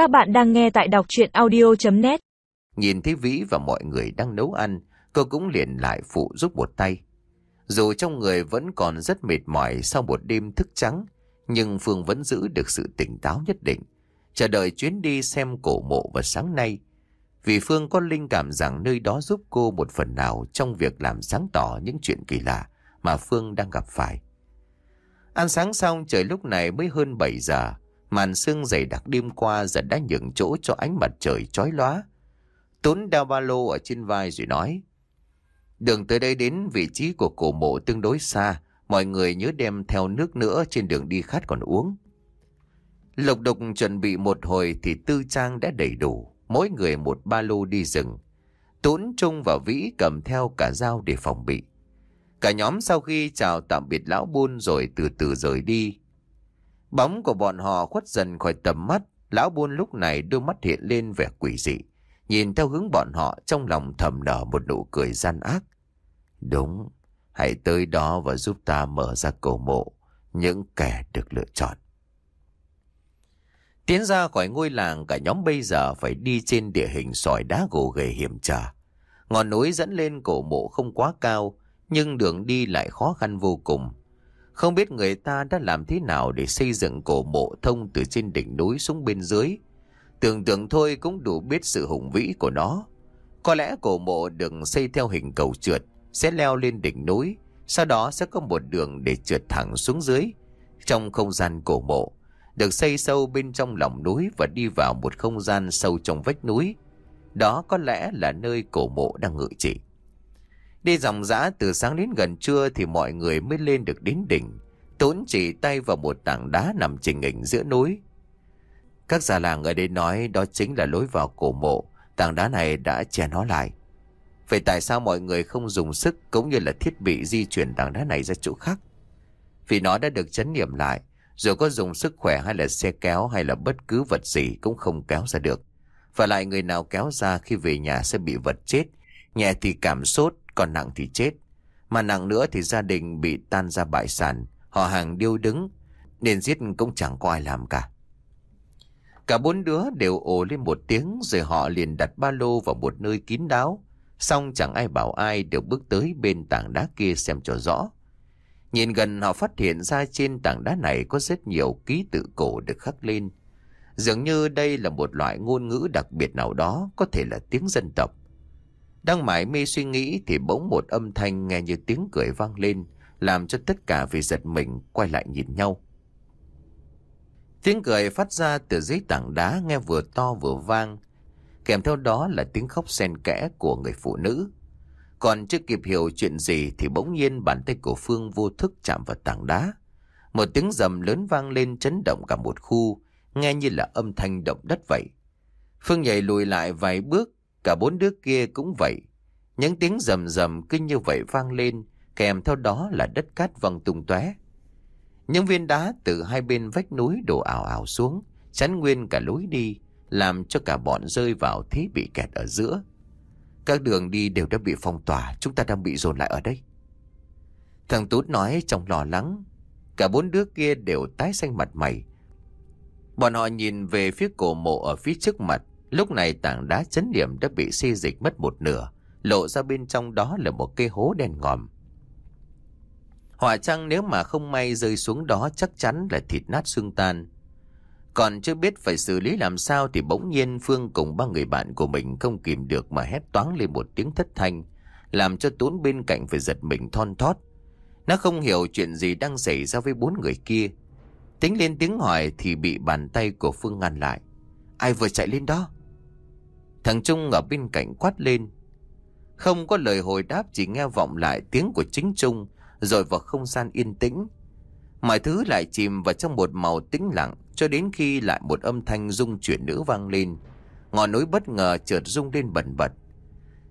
Các bạn đang nghe tại đọc chuyện audio.net Nhìn thấy Vĩ và mọi người đang nấu ăn, cô cũng liền lại phụ giúp một tay. Dù trong người vẫn còn rất mệt mỏi sau một đêm thức trắng, nhưng Phương vẫn giữ được sự tỉnh táo nhất định, chờ đợi chuyến đi xem cổ mộ vào sáng nay. Vì Phương có linh cảm rằng nơi đó giúp cô một phần nào trong việc làm sáng tỏ những chuyện kỳ lạ mà Phương đang gặp phải. Ăn sáng xong trời lúc này mới hơn 7 giờ, màn sương dày đặc đêm qua giờ đã nhường chỗ cho ánh mặt trời chói lóa. Tốn đeo ba lô ở trên vai rồi nói, Đường tới đây đến vị trí của cổ mộ tương đối xa, mọi người nhớ đem theo nước nữa trên đường đi khát còn uống. Lộc độc chuẩn bị một hồi thì tư trang đã đầy đủ, mỗi người một ba lô đi rừng. Tốn Trung và Vĩ cầm theo cả dao để phòng bị. Cả nhóm sau khi chào tạm biệt lão buôn rồi từ từ rời đi. Bóng của bọn họ khuất dần khỏi tầm mắt, lão buôn lúc này đôi mắt hiện lên vẻ quỷ dị. Nhìn theo hướng bọn họ trong lòng thầm nở một nụ cười gian ác. Đúng, hãy tới đó và giúp ta mở ra cổ mộ, những kẻ được lựa chọn. Tiến ra khỏi ngôi làng cả nhóm bây giờ phải đi trên địa hình sỏi đá gồ ghề hiểm trở. Ngọn núi dẫn lên cổ mộ không quá cao, nhưng đường đi lại khó khăn vô cùng. Không biết người ta đã làm thế nào để xây dựng cổ mộ thông từ trên đỉnh núi xuống bên dưới. Tưởng tượng thôi cũng đủ biết sự hùng vĩ của nó. Có lẽ cổ mộ được xây theo hình cầu trượt, sẽ leo lên đỉnh núi, sau đó sẽ có một đường để trượt thẳng xuống dưới. Trong không gian cổ mộ, được xây sâu bên trong lòng núi và đi vào một không gian sâu trong vách núi. Đó có lẽ là nơi cổ mộ đang ngự trị. Đi dòng dã từ sáng đến gần trưa thì mọi người mới lên được đến đỉnh. Tốn chỉ tay vào một tảng đá nằm trình hình giữa núi. Các già làng ở đây nói đó chính là lối vào cổ mộ. Tảng đá này đã che nó lại. Vậy tại sao mọi người không dùng sức cũng như là thiết bị di chuyển tảng đá này ra chỗ khác? Vì nó đã được chấn niệm lại. Dù có dùng sức khỏe hay là xe kéo hay là bất cứ vật gì cũng không kéo ra được. Và lại người nào kéo ra khi về nhà sẽ bị vật chết. Nhẹ thì cảm sốt, còn nặng thì chết. Mà nặng nữa thì gia đình bị tan ra bại sản, họ hàng điêu đứng, nên giết cũng chẳng có ai làm cả. Cả bốn đứa đều ồ lên một tiếng rồi họ liền đặt ba lô vào một nơi kín đáo. Xong chẳng ai bảo ai đều bước tới bên tảng đá kia xem cho rõ. Nhìn gần họ phát hiện ra trên tảng đá này có rất nhiều ký tự cổ được khắc lên. Dường như đây là một loại ngôn ngữ đặc biệt nào đó, có thể là tiếng dân tộc. Đang mải mê suy nghĩ thì bỗng một âm thanh nghe như tiếng cười vang lên, làm cho tất cả vì giật mình quay lại nhìn nhau. Tiếng cười phát ra từ dưới tảng đá nghe vừa to vừa vang, kèm theo đó là tiếng khóc xen kẽ của người phụ nữ. Còn chưa kịp hiểu chuyện gì thì bỗng nhiên bàn tay của Phương vô thức chạm vào tảng đá. Một tiếng rầm lớn vang lên chấn động cả một khu, nghe như là âm thanh động đất vậy. Phương nhảy lùi lại vài bước, cả bốn đứa kia cũng vậy. Những tiếng rầm rầm cứ như vậy vang lên, kèm theo đó là đất cát văng tung tóe. Những viên đá từ hai bên vách núi đổ ảo ảo xuống, chắn nguyên cả lối đi, làm cho cả bọn rơi vào thế bị kẹt ở giữa. Các đường đi đều đã bị phong tỏa, chúng ta đang bị dồn lại ở đây. Thằng Tút nói trong lo lắng, cả bốn đứa kia đều tái xanh mặt mày. Bọn họ nhìn về phía cổ mộ ở phía trước mặt, lúc này tảng đá chấn điểm đã bị xê dịch mất một nửa, lộ ra bên trong đó là một cây hố đen ngòm. Hỏa trăng nếu mà không may rơi xuống đó chắc chắn là thịt nát xương tan. Còn chưa biết phải xử lý làm sao thì bỗng nhiên Phương cùng ba người bạn của mình không kìm được mà hét toáng lên một tiếng thất thanh, làm cho tốn bên cạnh phải giật mình thon thót. Nó không hiểu chuyện gì đang xảy ra với bốn người kia. Tính lên tiếng hỏi thì bị bàn tay của Phương ngăn lại. Ai vừa chạy lên đó? Thằng Trung ở bên cạnh quát lên. Không có lời hồi đáp chỉ nghe vọng lại tiếng của chính Trung rồi vào không gian yên tĩnh. Mọi thứ lại chìm vào trong một màu tĩnh lặng cho đến khi lại một âm thanh rung chuyển nữ vang lên. Ngọn núi bất ngờ trượt rung lên bẩn bật.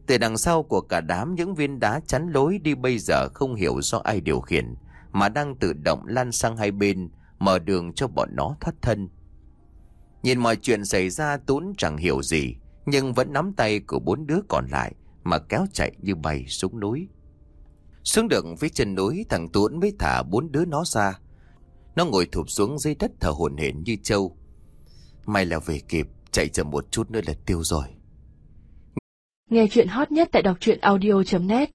Từ đằng sau của cả đám những viên đá chắn lối đi bây giờ không hiểu do ai điều khiển, mà đang tự động lan sang hai bên, mở đường cho bọn nó thoát thân. Nhìn mọi chuyện xảy ra Tún chẳng hiểu gì, nhưng vẫn nắm tay của bốn đứa còn lại mà kéo chạy như bay xuống núi. Xuống được phía chân núi thằng Tuấn mới thả bốn đứa nó ra. Nó ngồi thụp xuống dưới đất thở hổn hển như trâu. May là về kịp, chạy chậm một chút nữa là tiêu rồi. Nghe chuyện hot nhất tại đọc truyện audio.net